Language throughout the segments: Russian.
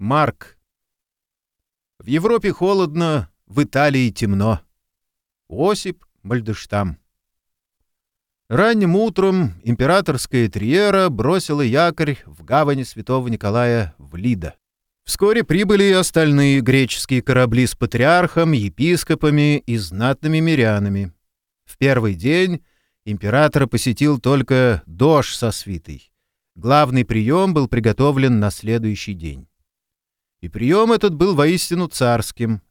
Марк. В Европе холодно, в Италии темно. Осип Мальдештам. Ранним утром императорская триера бросила якорь в гавани святого Николая в Лида. Вскоре прибыли и остальные греческие корабли с патриархом, епископами и знатными мирянами. В первый день императора посетил только дождь со свитой. Главный прием был приготовлен на следующий день. И прием этот был воистину царским.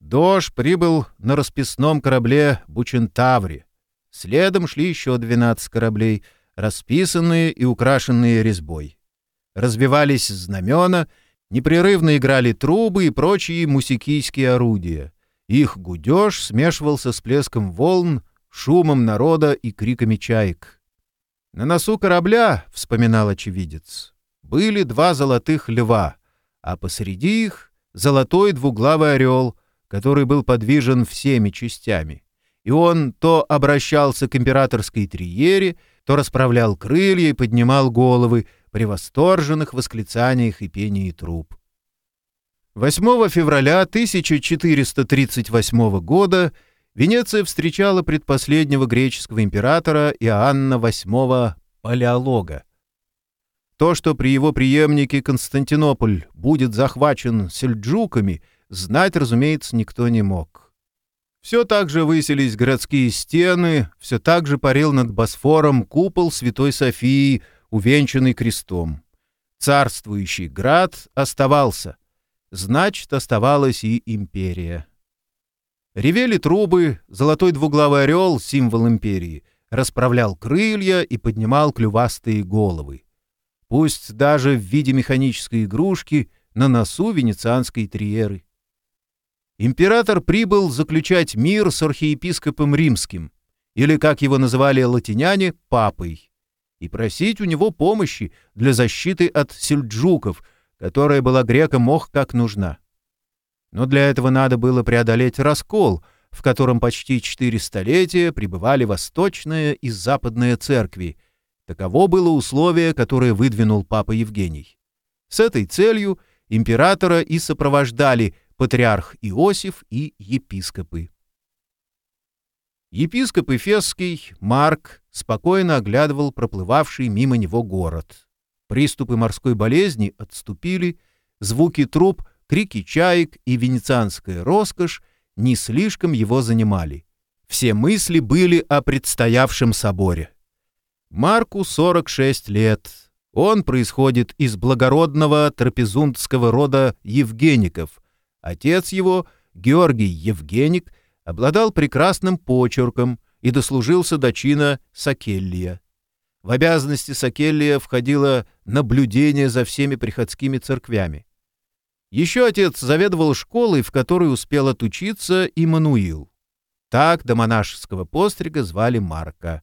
Дож прибыл на расписном корабле Бучентавре. Следом шли еще 12 кораблей, расписанные и украшенные резьбой. Развивались знамена, непрерывно играли трубы и прочие мусикийские орудия. Их гудеж смешивался с плеском волн, шумом народа и криками чаек. На носу корабля, — вспоминал очевидец, — были два золотых льва — а посреди их — золотой двуглавый орел, который был подвижен всеми частями. И он то обращался к императорской триере, то расправлял крылья и поднимал головы при восторженных восклицаниях и пении труб. 8 февраля 1438 года Венеция встречала предпоследнего греческого императора Иоанна VIII Палеолога, то, что при его преемнике Константинополь будет захвачен сельджуками, знать, разумеется, никто не мог. Все так же высились городские стены, все так же парил над Босфором купол Святой Софии, увенчанный крестом. Царствующий град оставался. Значит, оставалась и империя. Ревели трубы, золотой двуглавый орел, символ империи, расправлял крылья и поднимал клювастые головы пусть даже в виде механической игрушки на носу венецианской триеры. Император прибыл заключать мир с архиепископом римским, или, как его называли латиняне, папой, и просить у него помощи для защиты от сельджуков, которая была грекам ох как нужна. Но для этого надо было преодолеть раскол, в котором почти четыре столетия пребывали восточная и западная церкви — Таково было условие, которое выдвинул папа Евгений. С этой целью императора и сопровождали патриарх Иосиф и епископы. Епископ Эфесский, Марк, спокойно оглядывал проплывавший мимо него город. Приступы морской болезни отступили, звуки труб, крики чаек и венецианская роскошь не слишком его занимали. Все мысли были о предстоявшем соборе. Марку 46 лет. Он происходит из благородного трапезундского рода Евгеников. Отец его, Георгий Евгеник, обладал прекрасным почерком и дослужился до чина Сакеллия. В обязанности Сакеллия входило наблюдение за всеми приходскими церквями. Еще отец заведовал школой, в которой успел отучиться Иммануил. Так до монашеского пострига звали Марка.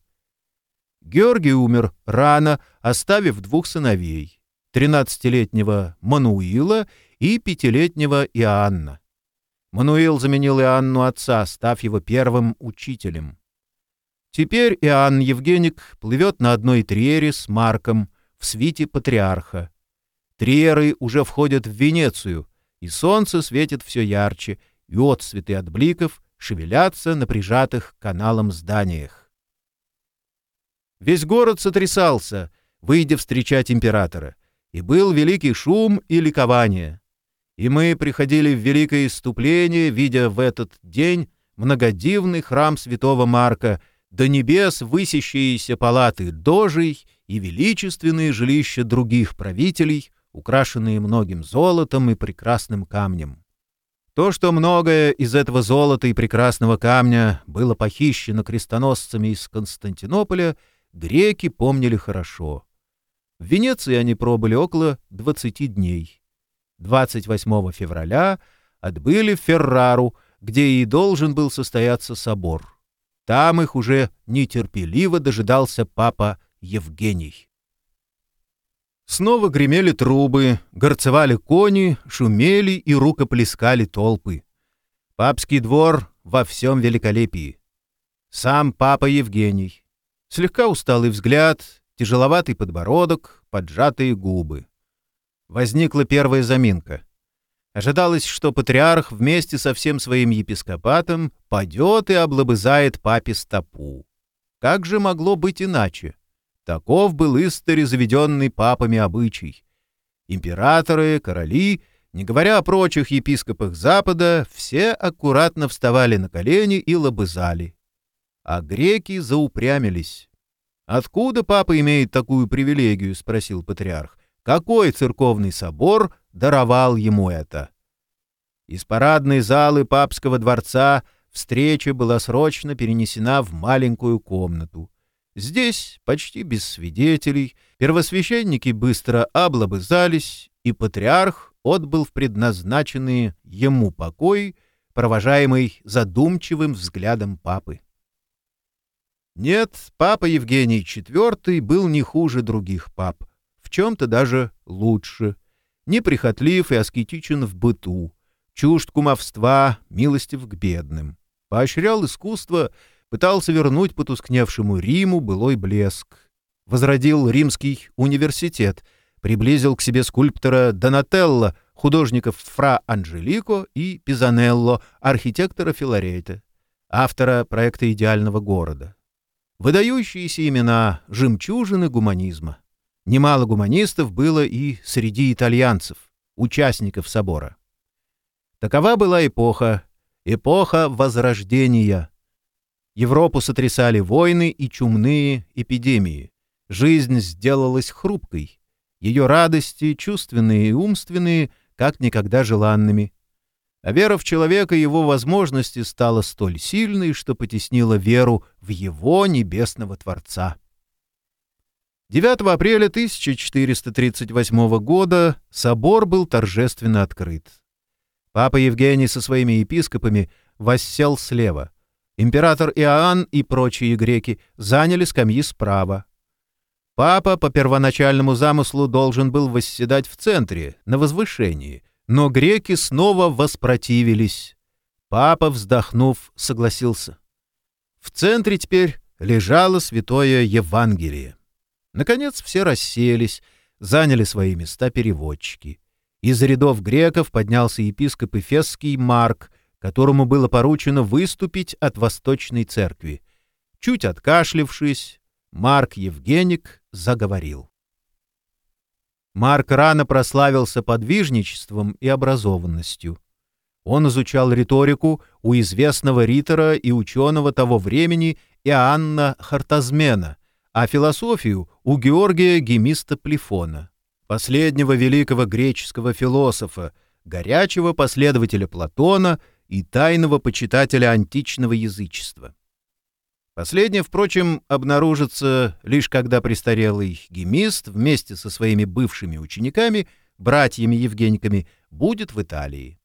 Георгий умер рано, оставив двух сыновей — 13-летнего Мануила и пятилетнего Иоанна. Мануил заменил Иоанну отца, став его первым учителем. Теперь Иоанн Евгеник плывет на одной триере с Марком в свите патриарха. Триеры уже входят в Венецию, и солнце светит все ярче, и отцветы от бликов шевелятся на прижатых каналом зданиях. Весь город сотрясался, выйдя встречать императора, и был великий шум и ликование. И мы приходили в великое иступление, видя в этот день многодивный храм святого Марка, до небес высящиеся палаты дожей и величественные жилища других правителей, украшенные многим золотом и прекрасным камнем. То, что многое из этого золота и прекрасного камня было похищено крестоносцами из Константинополя — греки помнили хорошо. В Венеции они пробыли около 20 дней. 28 февраля отбыли в Феррару, где и должен был состояться собор. Там их уже нетерпеливо дожидался папа Евгений. Снова гремели трубы, горцевали кони, шумели и рукоплескали толпы. Папский двор во всем великолепии. Сам папа Евгений, Слегка усталый взгляд, тяжеловатый подбородок, поджатые губы. возникла первая заминка. Ожидалось, что патриарх вместе со всем своим епископатом падет и облобызает папе стопу. Как же могло быть иначе? Таков был истори заведенный папами обычай. Императоры, короли, не говоря о прочих епископах Запада, все аккуратно вставали на колени и лобызали. А греки заупрямились. «Откуда папа имеет такую привилегию?» — спросил патриарх. «Какой церковный собор даровал ему это?» Из парадной залы папского дворца встреча была срочно перенесена в маленькую комнату. Здесь, почти без свидетелей, первосвященники быстро облобызались, и патриарх отбыл в предназначенные ему покои, провожаемый задумчивым взглядом папы. Нет, папа Евгений IV был не хуже других пап, в чем-то даже лучше. Неприхотлив и аскетичен в быту, чужд кумовства, милостив к бедным. Поощрял искусство, пытался вернуть потускневшему Риму былой блеск. Возродил римский университет, приблизил к себе скульптора Донателло, художников Фра Анджелико и Пизанелло, архитектора Филарета, автора проекта идеального города. Выдающиеся имена жемчужины гуманизма. Немало гуманистов было и среди итальянцев, участников собора. Такова была эпоха, эпоха Возрождения. Европу сотрясали войны и чумные эпидемии. Жизнь сделалась хрупкой. Ее радости, чувственные и умственные, как никогда желанными. А вера в человека и его возможности стала столь сильной, что потеснила веру в его небесного Творца. 9 апреля 1438 года собор был торжественно открыт. Папа Евгений со своими епископами воссел слева. Император Иоанн и прочие греки заняли скамьи справа. Папа по первоначальному замыслу должен был восседать в центре, на возвышении, но греки снова воспротивились. Папа, вздохнув, согласился. В центре теперь лежало святое Евангелие. Наконец все расселись, заняли свои места переводчики. Из рядов греков поднялся епископ Эфесский Марк, которому было поручено выступить от Восточной Церкви. Чуть откашлившись, Марк Евгеник заговорил. Марк рано прославился подвижничеством и образованностью. Он изучал риторику у известного ритора и ученого того времени Иоанна Хартазмена, а философию у Георгия Гемиста Плефона, последнего великого греческого философа, горячего последователя Платона и тайного почитателя античного язычества. Последнее, впрочем, обнаружится лишь когда престарелый гемист вместе со своими бывшими учениками, братьями-евгениками, будет в Италии.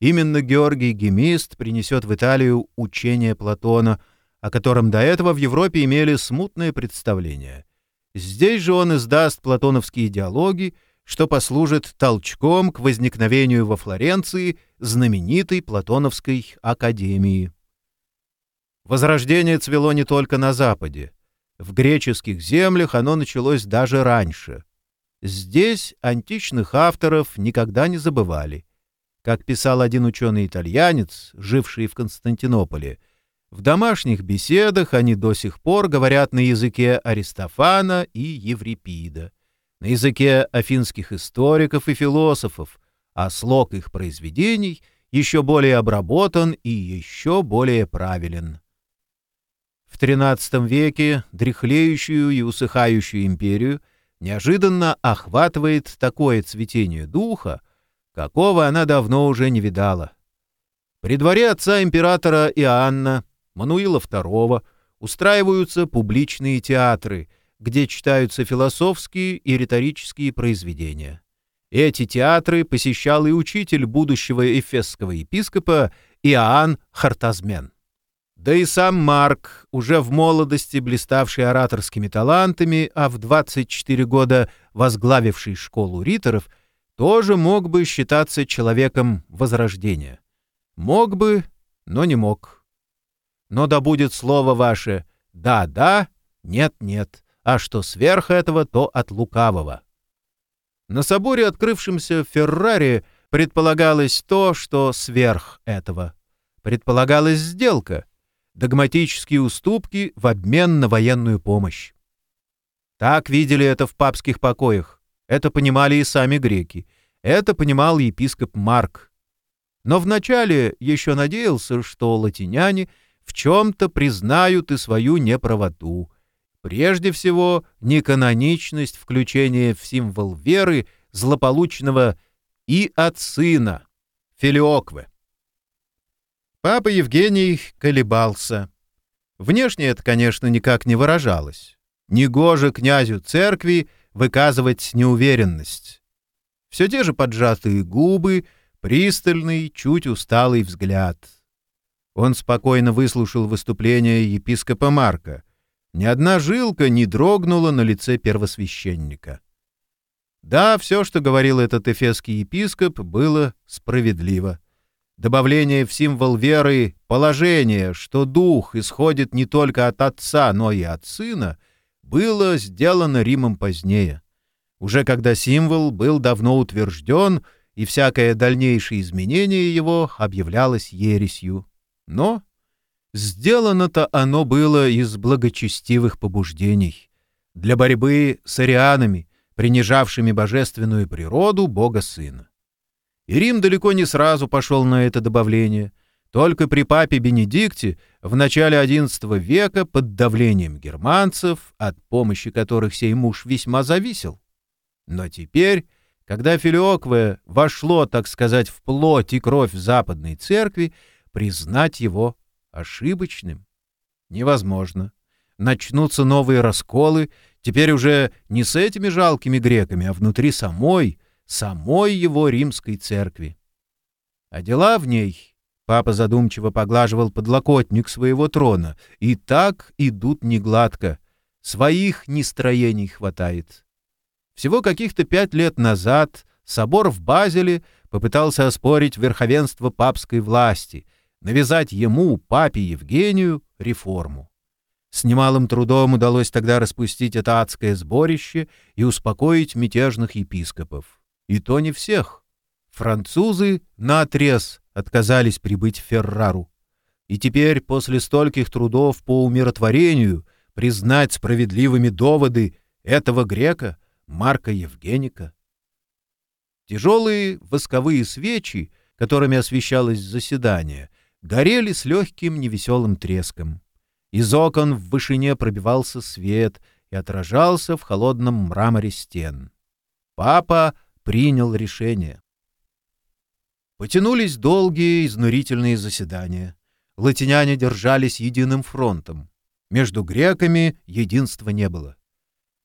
Именно Георгий Гемист принесет в Италию учение Платона, о котором до этого в Европе имели смутное представление. Здесь же он издаст платоновские диалоги, что послужит толчком к возникновению во Флоренции знаменитой Платоновской академии. Возрождение цвело не только на Западе. В греческих землях оно началось даже раньше. Здесь античных авторов никогда не забывали. Как писал один ученый-итальянец, живший в Константинополе, в домашних беседах они до сих пор говорят на языке Аристофана и Еврипида, на языке афинских историков и философов, а слог их произведений еще более обработан и еще более правилен. В XIII веке дряхлеющую и усыхающую империю неожиданно охватывает такое цветение духа, какого она давно уже не видала. При дворе отца императора Иоанна, Мануила II, устраиваются публичные театры, где читаются философские и риторические произведения. Эти театры посещал и учитель будущего эфесского епископа Иоанн Хартазмен. Да и сам Марк, уже в молодости блиставший ораторскими талантами, а в 24 года возглавивший школу риторов, тоже мог бы считаться человеком Возрождения. Мог бы, но не мог. Но да будет слово ваше «да-да», «нет-нет», а что сверх этого, то от лукавого. На соборе, открывшемся в Феррари, предполагалось то, что сверх этого. Предполагалась сделка, догматические уступки в обмен на военную помощь. Так видели это в папских покоях. Это понимали и сами греки. Это понимал епископ Марк. Но вначале еще надеялся, что латиняне в чем-то признают и свою неправоту. Прежде всего, неканоничность включения в символ веры злополучного и от сына, Филиокве. Папа Евгений колебался. Внешне это, конечно, никак не выражалось. Негоже князю церкви выказывать неуверенность. Все те же поджатые губы, пристальный, чуть усталый взгляд. Он спокойно выслушал выступление епископа Марка. Ни одна жилка не дрогнула на лице первосвященника. Да, все, что говорил этот эфесский епископ, было справедливо. Добавление в символ веры положение, что дух исходит не только от Отца, но и от Сына, было сделано Римом позднее. Уже когда символ был давно утвержден, и всякое дальнейшее изменение его объявлялось ересью. Но сделано-то оно было из благочестивых побуждений, для борьбы с арианами, принижавшими божественную природу Бога Сына. И Рим далеко не сразу пошел на это добавление. Только при папе Бенедикте в начале XI века под давлением германцев, от помощи которых сей муж весьма зависел. Но теперь, когда Филиокве вошло, так сказать, в плоть и кровь Западной Церкви, признать его ошибочным невозможно. Начнутся новые расколы, теперь уже не с этими жалкими греками, а внутри самой, самой его римской церкви. А дела в ней, папа задумчиво поглаживал подлокотник своего трона, и так идут негладко, своих нестроений хватает. Всего каких-то пять лет назад собор в Базеле попытался оспорить верховенство папской власти, навязать ему, папе Евгению, реформу. С немалым трудом удалось тогда распустить это адское сборище и успокоить мятежных епископов. И то не всех. Французы наотрез отказались прибыть в Феррару. И теперь, после стольких трудов по умиротворению, признать справедливыми доводы этого грека, Марка Евгеника. Тяжелые восковые свечи, которыми освещалось заседание, горели с легким невеселым треском. Из окон в вышине пробивался свет и отражался в холодном мраморе стен. Папа принял решение. Потянулись долгие, изнурительные заседания. Латиняне держались единым фронтом. Между греками единства не было.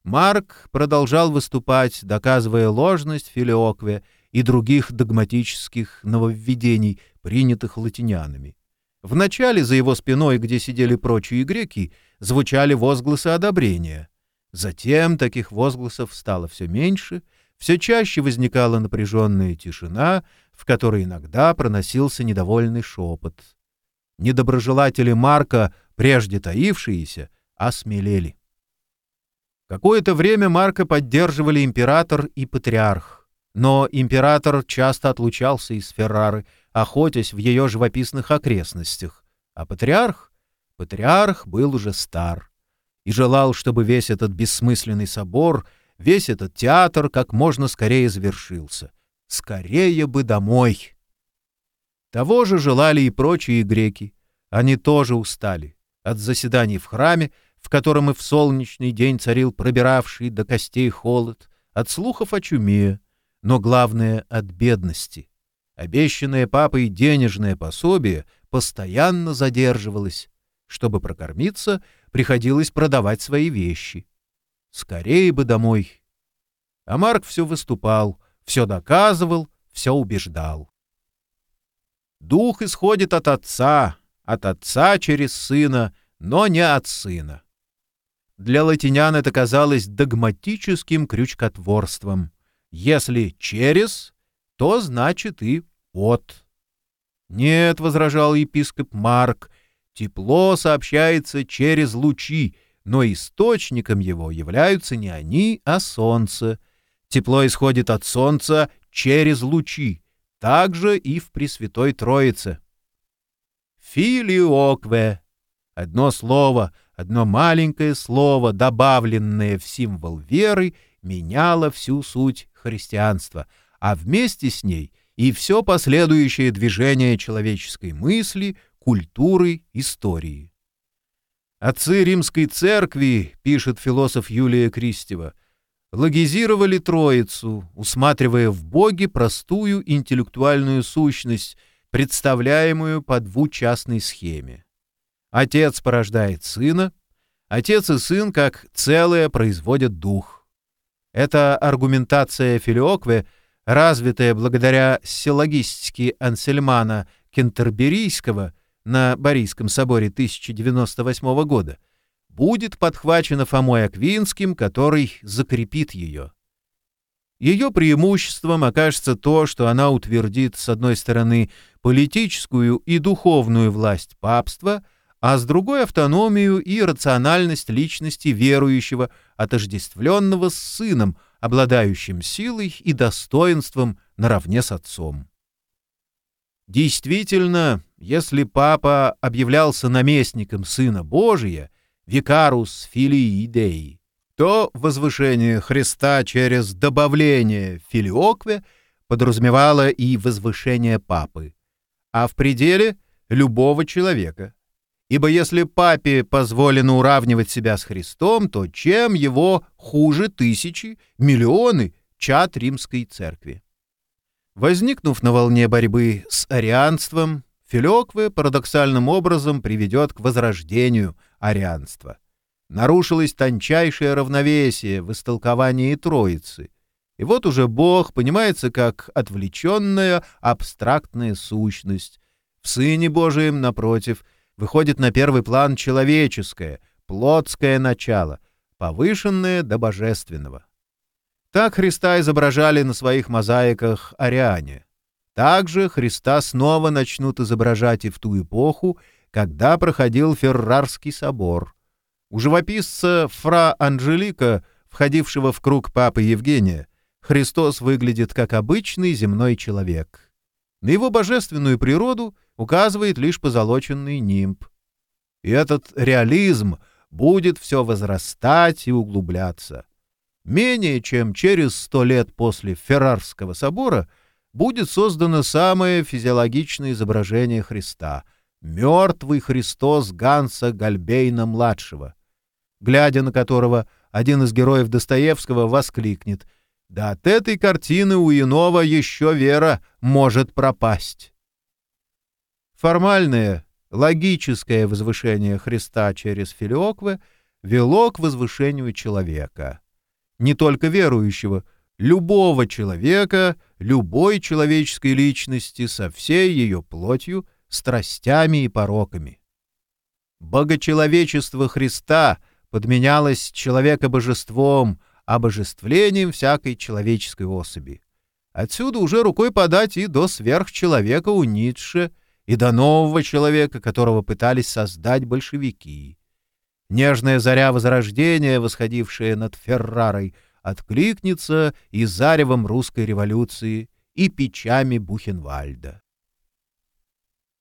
Марк продолжал выступать, доказывая ложность филиокве и других догматических нововведений, принятых латинянами. Вначале за его спиной, где сидели прочие греки, звучали возгласы одобрения. Затем таких возгласов стало все меньше — все чаще возникала напряженная тишина, в которой иногда проносился недовольный шепот. Недоброжелатели Марка, прежде таившиеся, осмелели. Какое-то время Марка поддерживали император и патриарх, но император часто отлучался из Феррары, охотясь в ее живописных окрестностях, а патриарх? Патриарх был уже стар и желал, чтобы весь этот бессмысленный собор — весь этот театр как можно скорее завершился. Скорее бы домой. Того же желали и прочие греки. Они тоже устали от заседаний в храме, в котором и в солнечный день царил пробиравший до костей холод, от слухов о чуме, но главное — от бедности. Обещанное папой денежное пособие постоянно задерживалось. Чтобы прокормиться, приходилось продавать свои вещи. Скорее бы домой. А Марк все выступал, все доказывал, все убеждал. Дух исходит от отца, от отца через сына, но не от сына. Для латинян это казалось догматическим крючкотворством. Если через, то значит и от. «Нет», — возражал епископ Марк, — «тепло сообщается через лучи, но источником его являются не они, а солнце. Тепло исходит от солнца через лучи, также и в Пресвятой Троице. Филиокве. Одно слово, одно маленькое слово, добавленное в символ веры, меняло всю суть христианства, а вместе с ней и все последующее движение человеческой мысли, культуры, истории. Отцы римской церкви, пишет философ Юлия Кристева, логизировали Троицу, усматривая в Боге простую интеллектуальную сущность, представляемую по двучастной схеме. Отец порождает сына, отец и сын как целое производят дух. Эта аргументация Филиокве, развитая благодаря силлогистике Ансельмана Кентерберийского на Борийском соборе 1098 года, будет подхвачена Фомой Аквинским, который закрепит ее. Ее преимуществом окажется то, что она утвердит, с одной стороны, политическую и духовную власть папства, а с другой — автономию и рациональность личности верующего, отождествленного с сыном, обладающим силой и достоинством наравне с отцом. Действительно, если папа объявлялся наместником Сына Божия — викарус филии Деи, то возвышение Христа через добавление филиокве подразумевало и возвышение папы, а в пределе — любого человека. Ибо если папе позволено уравнивать себя с Христом, то чем его хуже тысячи, миллионы чад римской церкви? Возникнув на волне борьбы с арианством, Филёкве парадоксальным образом приведет к возрождению арианства. Нарушилось тончайшее равновесие в истолковании Троицы. И вот уже Бог понимается как отвлеченная абстрактная сущность. В Сыне Божием, напротив, выходит на первый план человеческое, плотское начало, повышенное до божественного. Так Христа изображали на своих мозаиках ариане. Также Христа снова начнут изображать и в ту эпоху, когда проходил Феррарский собор. У живописца Фра Анжелика, входившего в круг папы Евгения, Христос выглядит как обычный земной человек. На его божественную природу указывает лишь позолоченный нимб. И этот реализм будет все возрастать и углубляться. Менее чем через сто лет после Феррарского собора — будет создано самое физиологичное изображение Христа — мертвый Христос Ганса Гальбейна-младшего, глядя на которого один из героев Достоевского воскликнет «Да от этой картины у иного еще вера может пропасть». Формальное, логическое возвышение Христа через Филиокве вело к возвышению человека. Не только верующего — любого человека, любой человеческой личности со всей ее плотью, страстями и пороками. Богочеловечество Христа подменялось человека-божеством, обожествлением всякой человеческой особи. Отсюда уже рукой подать и до сверхчеловека у Ницше, и до нового человека, которого пытались создать большевики. Нежная заря Возрождения, восходившая над Феррарой, — откликнется и заревом русской революции, и печами Бухенвальда.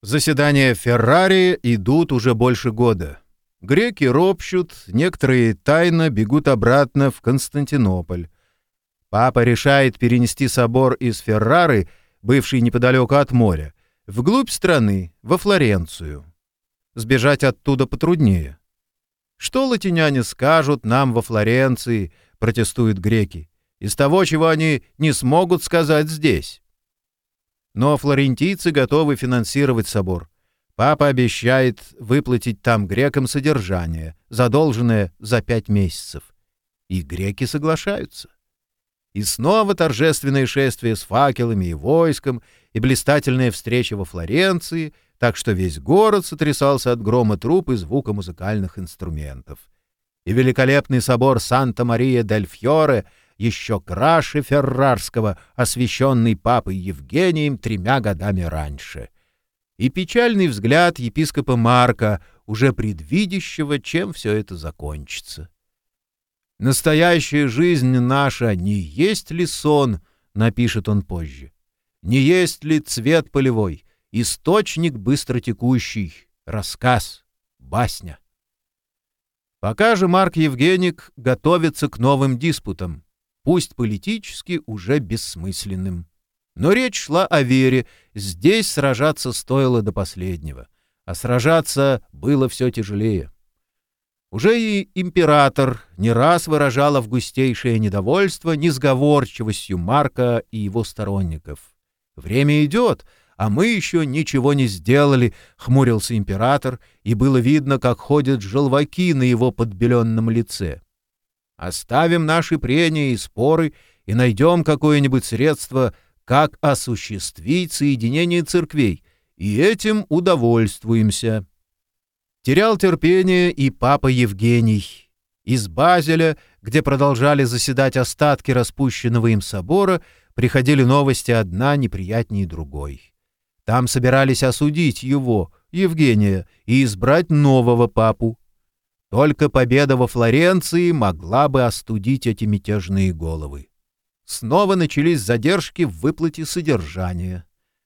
Заседания Феррари идут уже больше года. Греки ропщут, некоторые тайно бегут обратно в Константинополь. Папа решает перенести собор из Феррары, бывший неподалеку от моря, вглубь страны, во Флоренцию. Сбежать оттуда потруднее. Что латиняне скажут нам во Флоренции, протестуют греки, из того, чего они не смогут сказать здесь. Но флорентийцы готовы финансировать собор. Папа обещает выплатить там грекам содержание, задолженное за пять месяцев. И греки соглашаются. И снова торжественное шествие с факелами и войском, и блистательная встреча во Флоренции, так что весь город сотрясался от грома труп и звука музыкальных инструментов и великолепный собор Санта-Мария-дель-Фьоре еще краше Феррарского, освященный папой Евгением тремя годами раньше. И печальный взгляд епископа Марка, уже предвидящего, чем все это закончится. Настоящая жизнь наша не есть ли сон, напишет он позже. Не есть ли цвет полевой, источник быстротекущий, рассказ, басня. Пока же Марк Евгеник готовится к новым диспутам, пусть политически уже бессмысленным. Но речь шла о вере, здесь сражаться стоило до последнего, а сражаться было все тяжелее. Уже и император не раз выражал августейшее недовольство несговорчивостью Марка и его сторонников. «Время идет, а мы еще ничего не сделали», — хмурился император, и было видно, как ходят желваки на его подбеленном лице. «Оставим наши прения и споры и найдем какое-нибудь средство, как осуществить соединение церквей, и этим удовольствуемся». Терял терпение и папа Евгений. Из Базеля, где продолжали заседать остатки распущенного им собора, приходили новости одна неприятнее другой. Там собирались осудить его, Евгения, и избрать нового папу. Только победа во Флоренции могла бы остудить эти мятежные головы. Снова начались задержки в выплате содержания.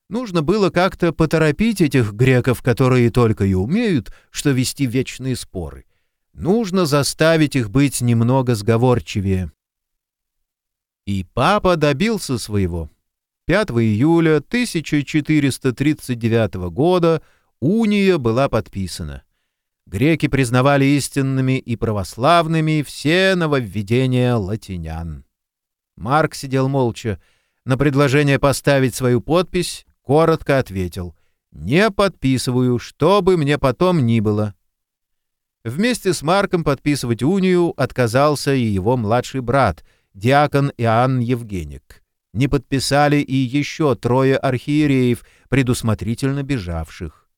Нужно было как-то поторопить этих греков, которые только и умеют, что вести вечные споры. Нужно заставить их быть немного сговорчивее. И папа добился своего. 5 июля 1439 года уния была подписана. Греки признавали истинными и православными все нововведения латинян. Марк сидел молча. На предложение поставить свою подпись коротко ответил «Не подписываю, что бы мне потом ни было». Вместе с Марком подписывать унию отказался и его младший брат, диакон Иоанн Евгеник не подписали и еще трое архиереев, предусмотрительно бежавших.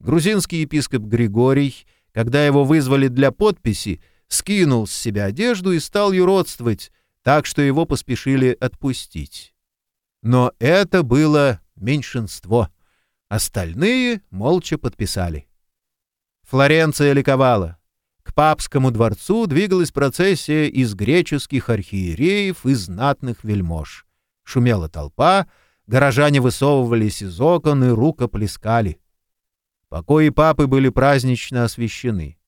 Грузинский епископ Григорий, когда его вызвали для подписи, скинул с себя одежду и стал юродствовать, так что его поспешили отпустить. Но это было меньшинство. Остальные молча подписали. Флоренция ликовала. К папскому дворцу двигалась процессия из греческих архиереев и знатных вельмож. Шумела толпа, горожане высовывались из окон и рукоплескали. Покои папы были празднично освещены.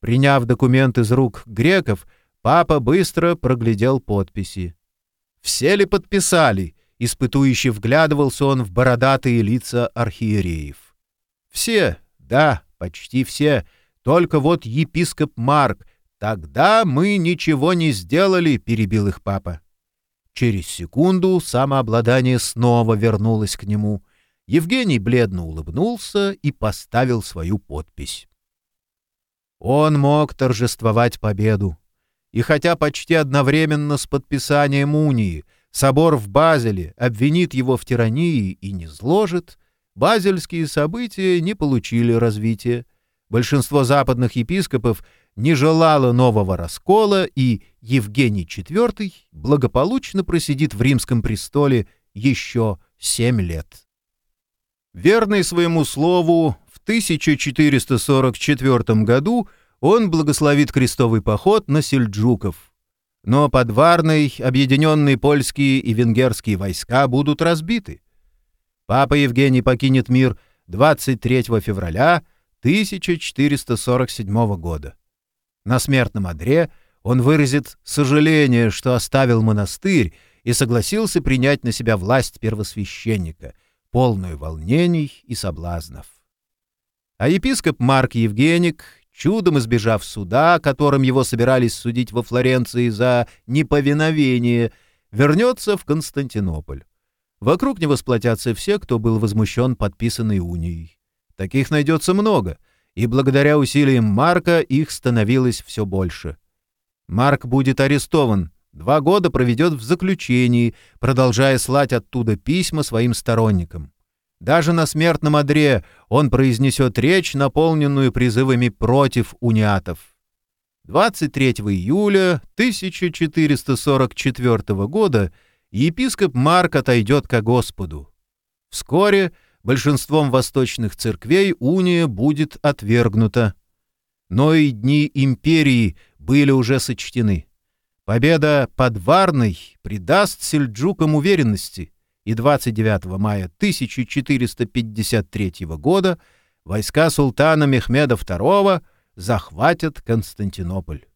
Приняв документ из рук греков, папа быстро проглядел подписи. «Все ли подписали?» — испытующе вглядывался он в бородатые лица архиереев. «Все, да, почти все. Только вот епископ Марк. Тогда мы ничего не сделали», — перебил их папа. Через секунду самообладание снова вернулось к нему. Евгений бледно улыбнулся и поставил свою подпись. Он мог торжествовать победу. И хотя почти одновременно с подписанием унии собор в Базеле обвинит его в тирании и не зложит, базельские события не получили развития. Большинство западных епископов не желала нового раскола, и Евгений IV благополучно просидит в римском престоле еще семь лет. Верный своему слову, в 1444 году он благословит крестовый поход на сельджуков. Но под Варной объединенные польские и венгерские войска будут разбиты. Папа Евгений покинет мир 23 февраля 1447 года. На смертном одре он выразит сожаление, что оставил монастырь и согласился принять на себя власть первосвященника, полную волнений и соблазнов. А епископ Марк Евгеник, чудом избежав суда, которым его собирались судить во Флоренции за неповиновение, вернется в Константинополь. Вокруг него сплотятся все, кто был возмущен подписанной унией. Таких найдется много — и благодаря усилиям Марка их становилось все больше. Марк будет арестован, два года проведет в заключении, продолжая слать оттуда письма своим сторонникам. Даже на смертном одре он произнесет речь, наполненную призывами против униатов. 23 июля 1444 года епископ Марк отойдет ко Господу. Вскоре большинством восточных церквей уния будет отвергнута. Но и дни империи были уже сочтены. Победа под Варной придаст сельджукам уверенности, и 29 мая 1453 года войска султана Мехмеда II захватят Константинополь.